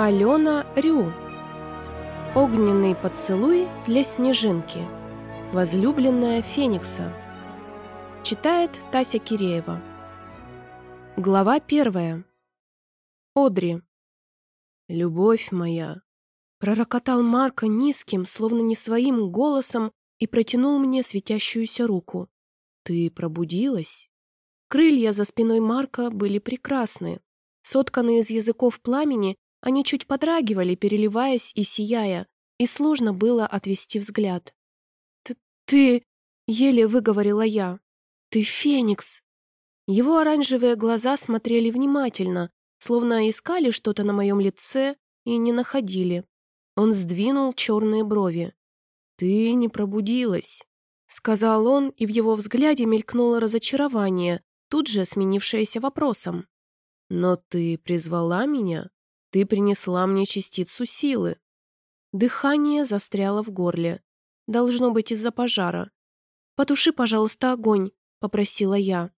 Алена Рю. Огненный поцелуй для снежинки. Возлюбленная Феникса. Читает Тася Киреева. Глава первая. Одри. «Любовь моя», — пророкотал Марко низким, словно не своим голосом, и протянул мне светящуюся руку. «Ты пробудилась?» Крылья за спиной Марка были прекрасны. Сотканные из языков пламени, они чуть подрагивали, переливаясь и сияя, и сложно было отвести взгляд. «Ты... ты...» — еле выговорила я. «Ты Феникс!» Его оранжевые глаза смотрели внимательно, словно искали что-то на моем лице и не находили. Он сдвинул черные брови. «Ты не пробудилась», — сказал он, и в его взгляде мелькнуло разочарование, тут же сменившееся вопросом. «Но ты призвала меня? Ты принесла мне частицу силы». Дыхание застряло в горле. Должно быть из-за пожара. «Потуши, пожалуйста, огонь», — попросила я.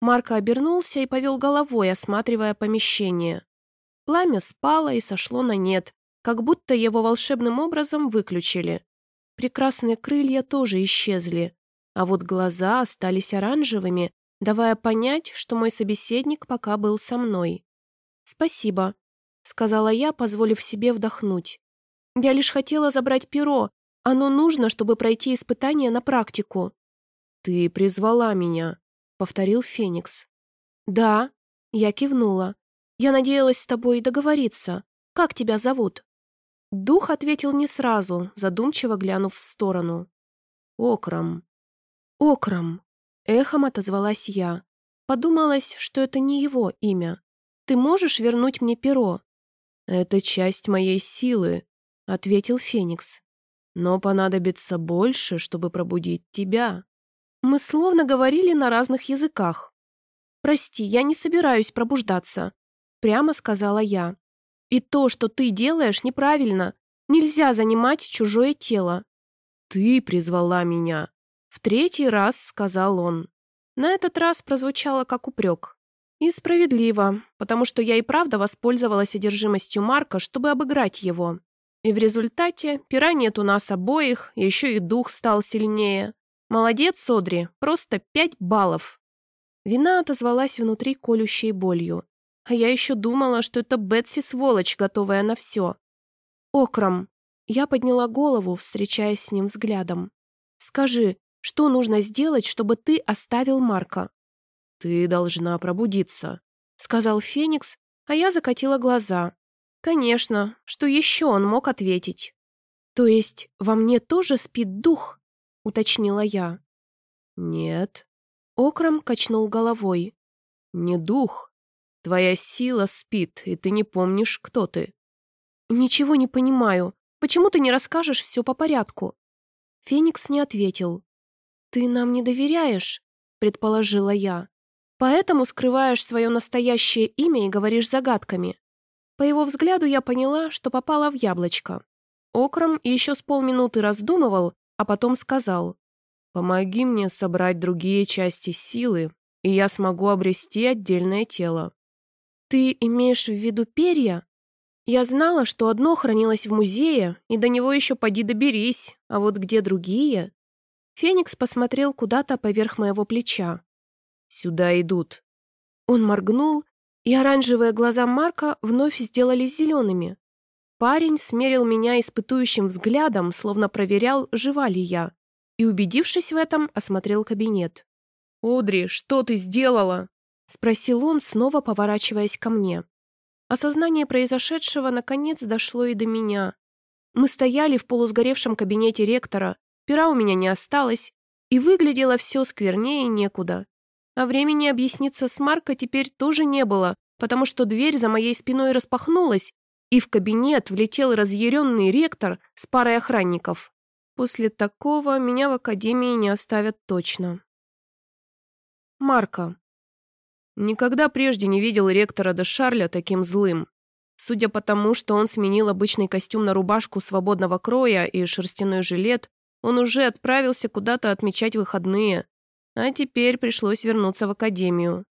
Марко обернулся и повел головой, осматривая помещение. Пламя спало и сошло на нет, как будто его волшебным образом выключили. Прекрасные крылья тоже исчезли, а вот глаза остались оранжевыми, давая понять, что мой собеседник пока был со мной. «Спасибо», — сказала я, позволив себе вдохнуть. «Я лишь хотела забрать перо. Оно нужно, чтобы пройти испытание на практику». «Ты призвала меня», — повторил Феникс. «Да», — я кивнула. «Я надеялась с тобой договориться. Как тебя зовут?» Дух ответил не сразу, задумчиво глянув в сторону. «Окрам». «Окрам», — эхом отозвалась я. Подумалось, что это не его имя. «Ты можешь вернуть мне перо?» «Это часть моей силы», — ответил Феникс. «Но понадобится больше, чтобы пробудить тебя». Мы словно говорили на разных языках. «Прости, я не собираюсь пробуждаться», — прямо сказала я. И то, что ты делаешь, неправильно. Нельзя занимать чужое тело. Ты призвала меня. В третий раз сказал он. На этот раз прозвучало как упрек. И справедливо, потому что я и правда воспользовалась одержимостью Марка, чтобы обыграть его. И в результате пера нет у нас обоих, еще и дух стал сильнее. Молодец, Содри, просто пять баллов. Вина отозвалась внутри колющей болью. А я еще думала, что это Бетси сволочь, готовая на все. Окрам. Я подняла голову, встречаясь с ним взглядом. Скажи, что нужно сделать, чтобы ты оставил Марка? Ты должна пробудиться, сказал Феникс, а я закатила глаза. Конечно, что еще он мог ответить? То есть во мне тоже спит дух? уточнила я. Нет. Окрам качнул головой. Не дух, Твоя сила спит, и ты не помнишь, кто ты». «Ничего не понимаю. Почему ты не расскажешь все по порядку?» Феникс не ответил. «Ты нам не доверяешь?» — предположила я. «Поэтому скрываешь свое настоящее имя и говоришь загадками». По его взгляду я поняла, что попала в яблочко. Окром еще с полминуты раздумывал, а потом сказал. «Помоги мне собрать другие части силы, и я смогу обрести отдельное тело». «Ты имеешь в виду перья?» Я знала, что одно хранилось в музее, и до него еще поди доберись, а вот где другие? Феникс посмотрел куда-то поверх моего плеча. «Сюда идут». Он моргнул, и оранжевые глаза Марка вновь сделались зелеными. Парень смерил меня испытующим взглядом, словно проверял, жива ли я, и, убедившись в этом, осмотрел кабинет. «Одри, что ты сделала?» — спросил он, снова поворачиваясь ко мне. Осознание произошедшего наконец дошло и до меня. Мы стояли в полусгоревшем кабинете ректора, пера у меня не осталось, и выглядело все сквернее некуда. А времени объясниться с Марко теперь тоже не было, потому что дверь за моей спиной распахнулась, и в кабинет влетел разъяренный ректор с парой охранников. После такого меня в академии не оставят точно. Марко. Никогда прежде не видел ректора де Шарля таким злым. Судя по тому, что он сменил обычный костюм на рубашку свободного кроя и шерстяной жилет, он уже отправился куда-то отмечать выходные, а теперь пришлось вернуться в академию.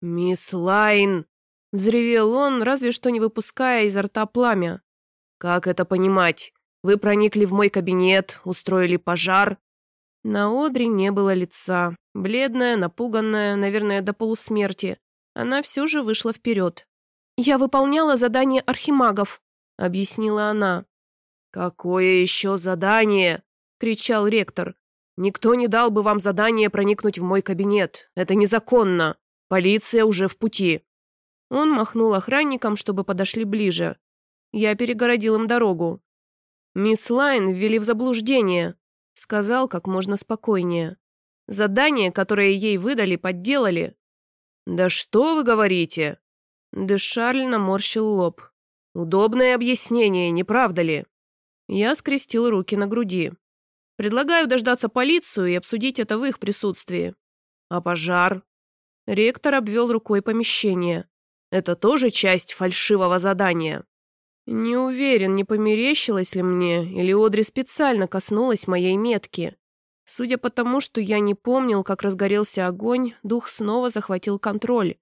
«Мисс Лайн!» Взревел он, разве что не выпуская изо рта пламя. «Как это понимать? Вы проникли в мой кабинет, устроили пожар?» На Одри не было лица. Бледная, напуганная, наверное, до полусмерти. Она все же вышла вперед. «Я выполняла задание архимагов», — объяснила она. «Какое еще задание?» — кричал ректор. «Никто не дал бы вам задание проникнуть в мой кабинет. Это незаконно. Полиция уже в пути». Он махнул охранникам, чтобы подошли ближе. Я перегородил им дорогу. «Мисс Лайн ввели в заблуждение», — сказал как можно спокойнее. «Задание, которое ей выдали, подделали». «Да что вы говорите?» Дешарль наморщил лоб. «Удобное объяснение, не правда ли?» Я скрестил руки на груди. «Предлагаю дождаться полицию и обсудить это в их присутствии». «А пожар?» Ректор обвел рукой помещение. Это тоже часть фальшивого задания. Не уверен, не померещилось ли мне, или Одри специально коснулась моей метки. Судя по тому, что я не помнил, как разгорелся огонь, дух снова захватил контроль.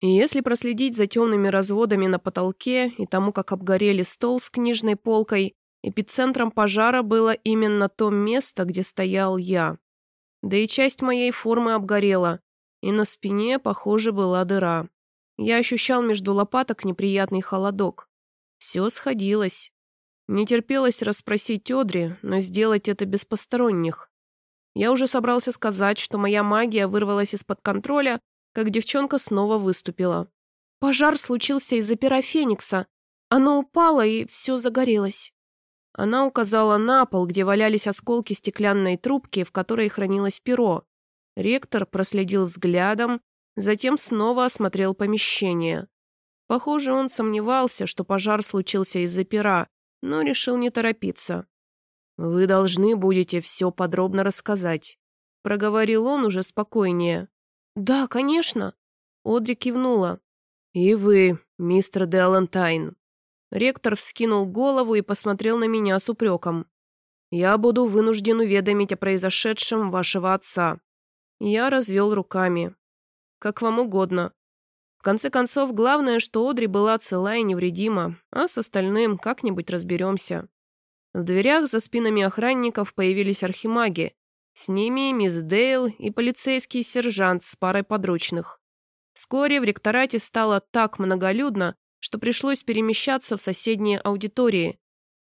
И если проследить за темными разводами на потолке и тому, как обгорели стол с книжной полкой, эпицентром пожара было именно то место, где стоял я. Да и часть моей формы обгорела, и на спине, похоже, была дыра. Я ощущал между лопаток неприятный холодок. Все сходилось. Не терпелось расспросить Одри, но сделать это без посторонних. Я уже собрался сказать, что моя магия вырвалась из-под контроля, как девчонка снова выступила. Пожар случился из-за пера Феникса. Оно упало, и все загорелось. Она указала на пол, где валялись осколки стеклянной трубки, в которой хранилось перо. Ректор проследил взглядом, Затем снова осмотрел помещение. Похоже, он сомневался, что пожар случился из-за пера, но решил не торопиться. «Вы должны будете все подробно рассказать», — проговорил он уже спокойнее. «Да, конечно», — Одри кивнула. «И вы, мистер Делантайн». Ректор вскинул голову и посмотрел на меня с упреком. «Я буду вынужден уведомить о произошедшем вашего отца». Я развел руками. Как вам угодно. В конце концов, главное, что Одри была цела и невредима, а с остальным как-нибудь разберемся. В дверях за спинами охранников появились архимаги. С ними мисс Дейл и полицейский сержант с парой подручных. Вскоре в ректорате стало так многолюдно, что пришлось перемещаться в соседние аудитории.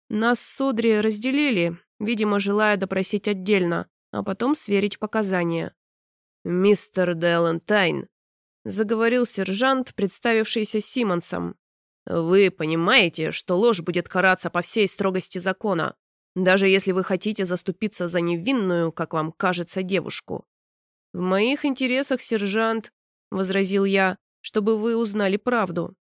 Нас с Одри разделили, видимо, желая допросить отдельно, а потом сверить показания. «Мистер Делантайн», — заговорил сержант, представившийся Симмонсом. «Вы понимаете, что ложь будет караться по всей строгости закона, даже если вы хотите заступиться за невинную, как вам кажется, девушку». «В моих интересах, сержант», — возразил я, — «чтобы вы узнали правду».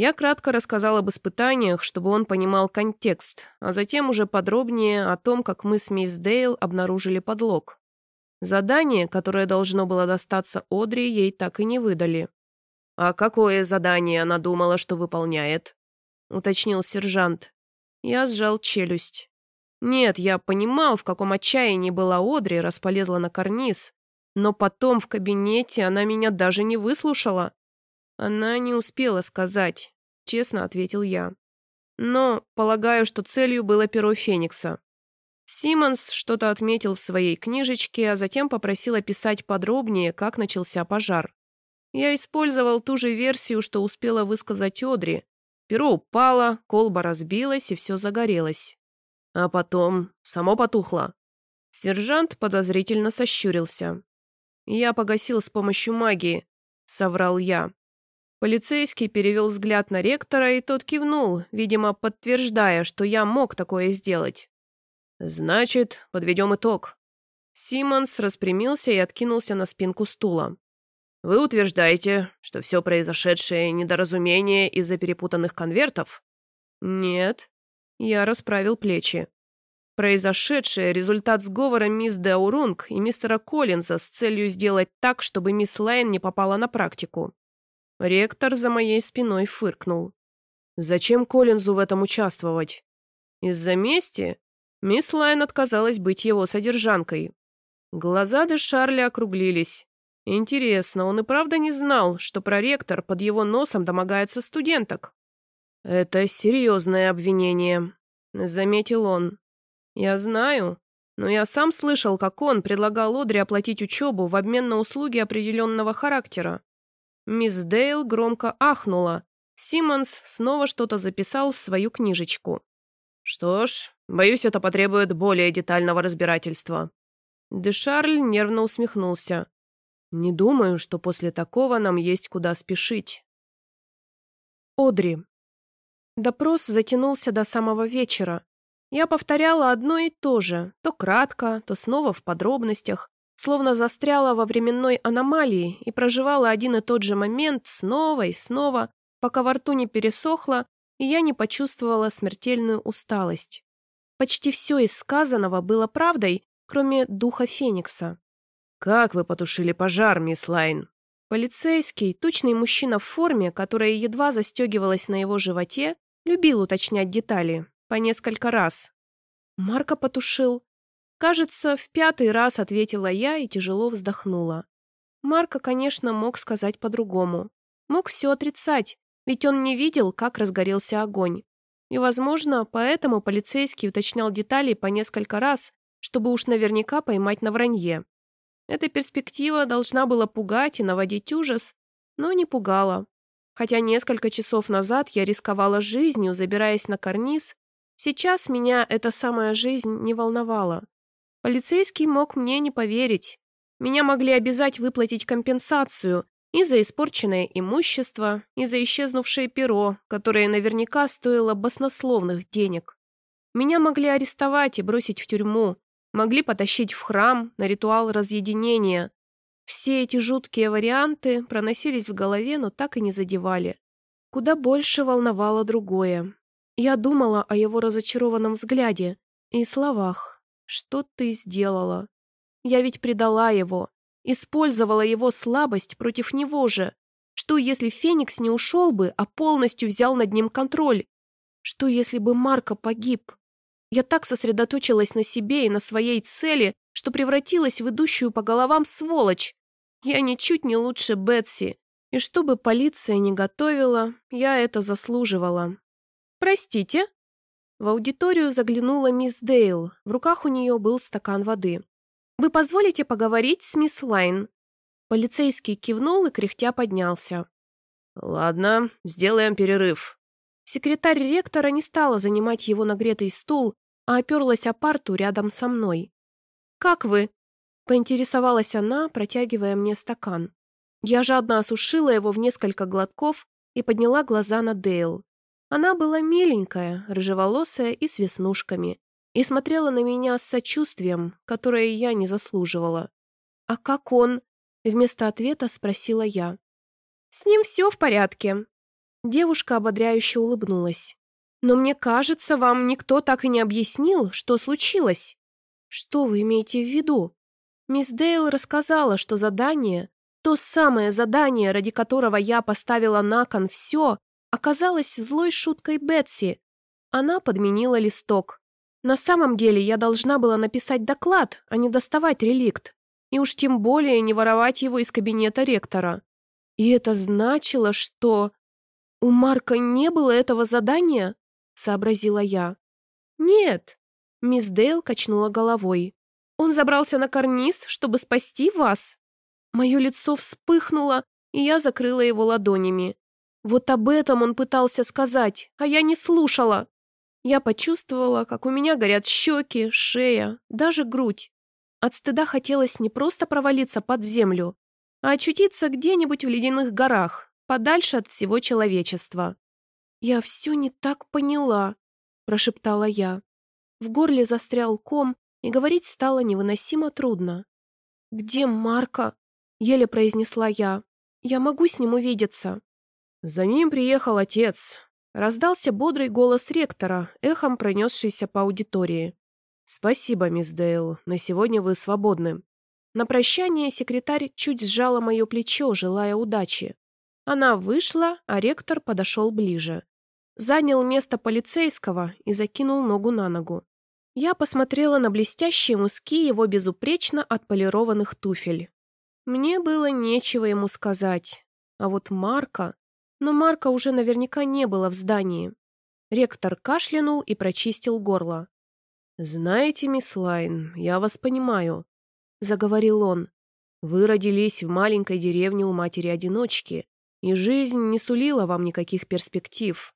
Я кратко рассказал об испытаниях, чтобы он понимал контекст, а затем уже подробнее о том, как мы с мисс Дейл обнаружили подлог. Задание, которое должно было достаться Одри, ей так и не выдали. «А какое задание она думала, что выполняет?» — уточнил сержант. Я сжал челюсть. Нет, я понимал, в каком отчаянии была Одри, раз полезла на карниз. Но потом в кабинете она меня даже не выслушала. Она не успела сказать, честно ответил я. Но полагаю, что целью было перо Феникса. Симмонс что-то отметил в своей книжечке, а затем попросил описать подробнее, как начался пожар. Я использовал ту же версию, что успела высказать Одри. Перо упало, колба разбилась, и все загорелось. А потом само потухло. Сержант подозрительно сощурился. «Я погасил с помощью магии», — соврал я. Полицейский перевел взгляд на ректора, и тот кивнул, видимо, подтверждая, что я мог такое сделать. «Значит, подведем итог». Симмонс распрямился и откинулся на спинку стула. «Вы утверждаете, что все произошедшее недоразумение из-за перепутанных конвертов?» «Нет». Я расправил плечи. Произошедшее – результат сговора мисс Деурунг и мистера Коллинза с целью сделать так, чтобы мисс Лайн не попала на практику. Ректор за моей спиной фыркнул. «Зачем Коллинзу в этом участвовать? Из-за мести? Мисс Лайн отказалась быть его содержанкой. Глаза де Шарля округлились. Интересно, он и правда не знал, что проректор под его носом домогается студенток? Это серьезное обвинение, заметил он. Я знаю, но я сам слышал, как он предлагал Одри оплатить учебу в обмен на услуги определенного характера. Мисс Дейл громко ахнула. Симмонс снова что-то записал в свою книжечку. «Что ж, боюсь, это потребует более детального разбирательства». Дешарль нервно усмехнулся. «Не думаю, что после такого нам есть куда спешить». Одри. Допрос затянулся до самого вечера. Я повторяла одно и то же, то кратко, то снова в подробностях, словно застряла во временной аномалии и проживала один и тот же момент снова и снова, пока во рту не пересохло и я не почувствовала смертельную усталость. Почти все из сказанного было правдой, кроме духа Феникса. «Как вы потушили пожар, мисс Лайн?» Полицейский, тучный мужчина в форме, которая едва застегивалась на его животе, любил уточнять детали, по несколько раз. Марка потушил. Кажется, в пятый раз ответила я и тяжело вздохнула. Марка, конечно, мог сказать по-другому. Мог все отрицать, ведь он не видел, как разгорелся огонь. И, возможно, поэтому полицейский уточнял детали по несколько раз, чтобы уж наверняка поймать на вранье. Эта перспектива должна была пугать и наводить ужас, но не пугала. Хотя несколько часов назад я рисковала жизнью, забираясь на карниз, сейчас меня эта самая жизнь не волновала. Полицейский мог мне не поверить. Меня могли обязать выплатить компенсацию, и за испорченное имущество, и за исчезнувшее перо, которое наверняка стоило баснословных денег. Меня могли арестовать и бросить в тюрьму, могли потащить в храм на ритуал разъединения. Все эти жуткие варианты проносились в голове, но так и не задевали. Куда больше волновало другое. Я думала о его разочарованном взгляде и словах. «Что ты сделала?» Я ведь предала его, Использовала его слабость против него же. Что, если Феникс не ушел бы, а полностью взял над ним контроль? Что, если бы Марко погиб? Я так сосредоточилась на себе и на своей цели, что превратилась в идущую по головам сволочь. Я ничуть не лучше Бетси. И чтобы полиция не готовила, я это заслуживала. «Простите?» В аудиторию заглянула мисс Дейл. В руках у нее был стакан воды. «Вы позволите поговорить с мисс Лайн?» Полицейский кивнул и кряхтя поднялся. «Ладно, сделаем перерыв». Секретарь ректора не стала занимать его нагретый стул, а оперлась о парту рядом со мной. «Как вы?» — поинтересовалась она, протягивая мне стакан. Я жадно осушила его в несколько глотков и подняла глаза на Дейл. Она была миленькая, рыжеволосая и с веснушками и смотрела на меня с сочувствием, которое я не заслуживала. «А как он?» — вместо ответа спросила я. «С ним все в порядке». Девушка ободряюще улыбнулась. «Но мне кажется, вам никто так и не объяснил, что случилось». «Что вы имеете в виду?» Мисс Дейл рассказала, что задание, то самое задание, ради которого я поставила на кон все, оказалось злой шуткой Бетси. Она подменила листок. На самом деле я должна была написать доклад, а не доставать реликт. И уж тем более не воровать его из кабинета ректора. И это значило, что... «У Марка не было этого задания?» — сообразила я. «Нет», — мисс Дейл качнула головой. «Он забрался на карниз, чтобы спасти вас?» Мое лицо вспыхнуло, и я закрыла его ладонями. Вот об этом он пытался сказать, а я не слушала. Я почувствовала, как у меня горят щеки, шея, даже грудь. От стыда хотелось не просто провалиться под землю, а очутиться где-нибудь в ледяных горах, подальше от всего человечества. «Я все не так поняла», – прошептала я. В горле застрял ком, и говорить стало невыносимо трудно. «Где Марка?» – еле произнесла я. «Я могу с ним увидеться». «За ним приехал отец. Раздался бодрый голос ректора, эхом пронесшийся по аудитории. «Спасибо, мисс Дейл, на сегодня вы свободны». На прощание секретарь чуть сжала мое плечо, желая удачи. Она вышла, а ректор подошел ближе. Занял место полицейского и закинул ногу на ногу. Я посмотрела на блестящие мыски его безупречно отполированных туфель. Мне было нечего ему сказать. А вот Марка... Но Марка уже наверняка не было в здании. Ректор кашлянул и прочистил горло. «Знаете, мисс Лайн, я вас понимаю», — заговорил он. «Вы родились в маленькой деревне у матери-одиночки, и жизнь не сулила вам никаких перспектив,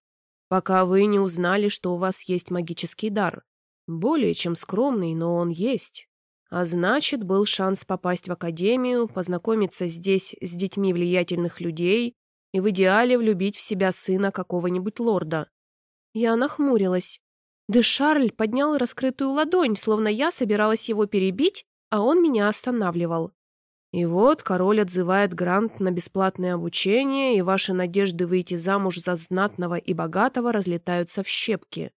пока вы не узнали, что у вас есть магический дар. Более чем скромный, но он есть. А значит, был шанс попасть в академию, познакомиться здесь с детьми влиятельных людей и в идеале влюбить в себя сына какого-нибудь лорда. Я нахмурилась. Де Шарль поднял раскрытую ладонь, словно я собиралась его перебить, а он меня останавливал. И вот король отзывает грант на бесплатное обучение, и ваши надежды выйти замуж за знатного и богатого разлетаются в щепки.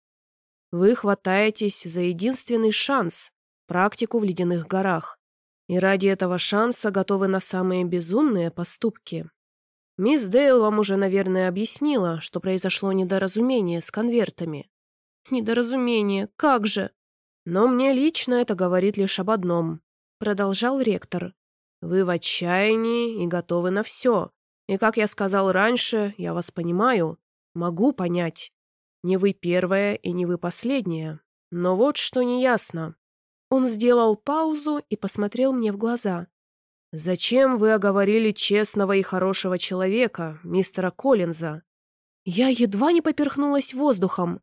Вы хватаетесь за единственный шанс – практику в ледяных горах. И ради этого шанса готовы на самые безумные поступки. Мисс Дейл вам уже, наверное, объяснила, что произошло недоразумение с конвертами. Недоразумение, как же? Но мне лично это говорит лишь об одном, продолжал ректор. Вы в отчаянии и готовы на все. И, как я сказал раньше, я вас понимаю, могу понять. Не вы первая и не вы последняя. Но вот что неясно. Он сделал паузу и посмотрел мне в глаза. «Зачем вы оговорили честного и хорошего человека, мистера Коллинза?» Я едва не поперхнулась воздухом.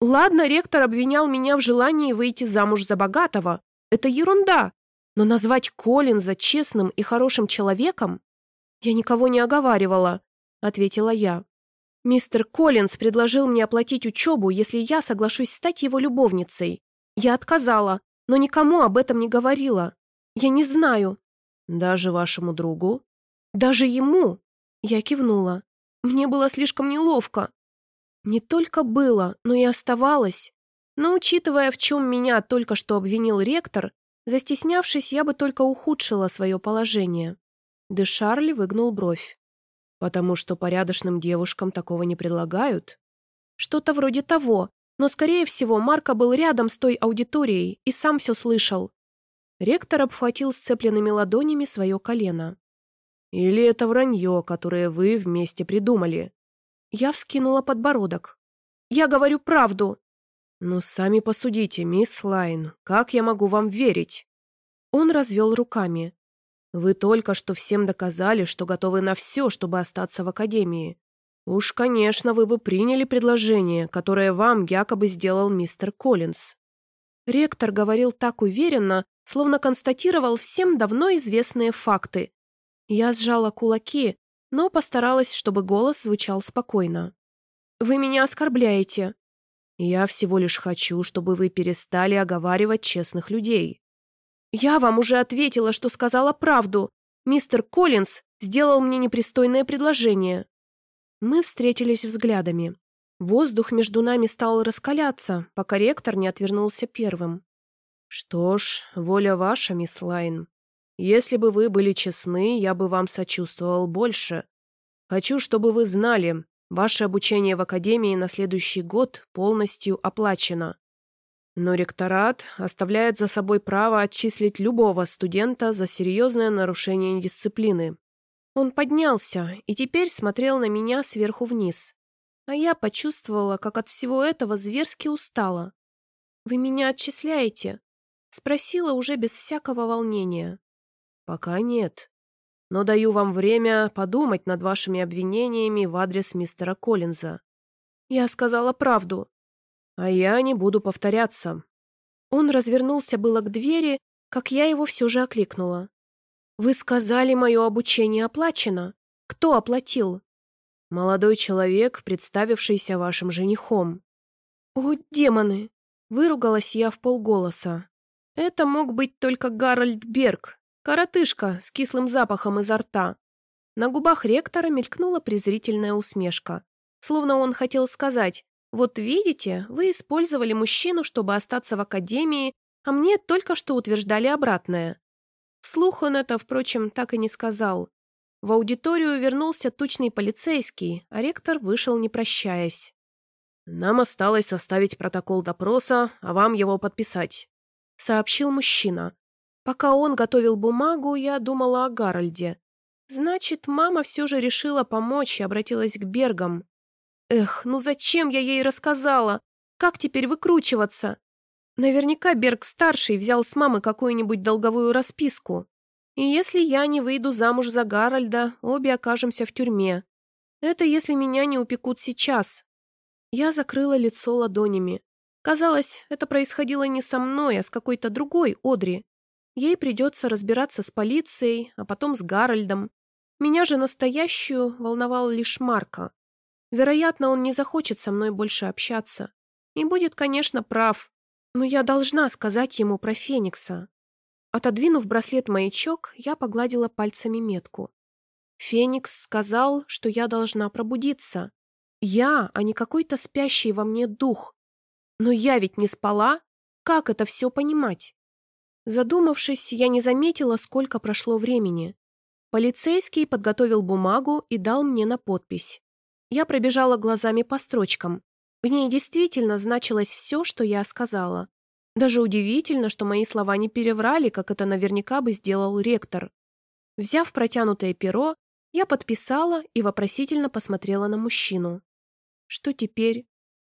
Ладно, ректор обвинял меня в желании выйти замуж за богатого. Это ерунда. Но назвать Коллинза честным и хорошим человеком? Я никого не оговаривала, ответила я. Мистер Коллинз предложил мне оплатить учебу, если я соглашусь стать его любовницей. Я отказала, но никому об этом не говорила. Я не знаю. Даже вашему другу? Даже ему? Я кивнула. Мне было слишком неловко. Не только было, но и оставалось. Но учитывая, в чем меня только что обвинил ректор, Застеснявшись, я бы только ухудшила свое положение. Де Шарль выгнул бровь. «Потому что порядочным девушкам такого не предлагают?» «Что-то вроде того, но, скорее всего, Марко был рядом с той аудиторией и сам все слышал». Ректор обхватил сцепленными ладонями свое колено. «Или это вранье, которое вы вместе придумали?» Я вскинула подбородок. «Я говорю правду!» «Ну, сами посудите, мисс Лайн, как я могу вам верить?» Он развел руками. «Вы только что всем доказали, что готовы на все, чтобы остаться в академии. Уж, конечно, вы бы приняли предложение, которое вам якобы сделал мистер Коллинз». Ректор говорил так уверенно, словно констатировал всем давно известные факты. Я сжала кулаки, но постаралась, чтобы голос звучал спокойно. «Вы меня оскорбляете», я всего лишь хочу, чтобы вы перестали оговаривать честных людей. Я вам уже ответила, что сказала правду. Мистер Коллинз сделал мне непристойное предложение. Мы встретились взглядами. Воздух между нами стал раскаляться, пока ректор не отвернулся первым. «Что ж, воля ваша, мисс Лайн. Если бы вы были честны, я бы вам сочувствовал больше. Хочу, чтобы вы знали, Ваше обучение в академии на следующий год полностью оплачено. Но ректорат оставляет за собой право отчислить любого студента за серьезное нарушение дисциплины. Он поднялся и теперь смотрел на меня сверху вниз. А я почувствовала, как от всего этого зверски устала. «Вы меня отчисляете?» Спросила уже без всякого волнения. «Пока нет но даю вам время подумать над вашими обвинениями в адрес мистера Коллинза». «Я сказала правду». «А я не буду повторяться». Он развернулся было к двери, как я его все же окликнула. «Вы сказали, мое обучение оплачено. Кто оплатил?» «Молодой человек, представившийся вашим женихом». «О, демоны!» — выругалась я в полголоса. «Это мог быть только Гарольд Берг, Коротышка с кислым запахом изо рта. На губах ректора мелькнула презрительная усмешка. Словно он хотел сказать, «Вот видите, вы использовали мужчину, чтобы остаться в академии, а мне только что утверждали обратное». Вслух он это, впрочем, так и не сказал. В аудиторию вернулся тучный полицейский, а ректор вышел, не прощаясь. «Нам осталось составить протокол допроса, а вам его подписать», — сообщил мужчина. Пока он готовил бумагу, я думала о Гарольде. Значит, мама все же решила помочь и обратилась к Бергам. Эх, ну зачем я ей рассказала? Как теперь выкручиваться? Наверняка Берг-старший взял с мамы какую-нибудь долговую расписку. И если я не выйду замуж за Гарольда, обе окажемся в тюрьме. Это если меня не упекут сейчас. Я закрыла лицо ладонями. Казалось, это происходило не со мной, а с какой-то другой Одри. Ей придется разбираться с полицией, а потом с Гарольдом. Меня же настоящую волновал лишь Марка. Вероятно, он не захочет со мной больше общаться. И будет, конечно, прав. Но я должна сказать ему про Феникса. Отодвинув браслет-маячок, я погладила пальцами метку. Феникс сказал, что я должна пробудиться. Я, а не какой-то спящий во мне дух. Но я ведь не спала. Как это все понимать? Задумавшись, я не заметила, сколько прошло времени. Полицейский подготовил бумагу и дал мне на подпись. Я пробежала глазами по строчкам. В ней действительно значилось все, что я сказала. Даже удивительно, что мои слова не переврали, как это наверняка бы сделал ректор. Взяв протянутое перо, я подписала и вопросительно посмотрела на мужчину. Что теперь?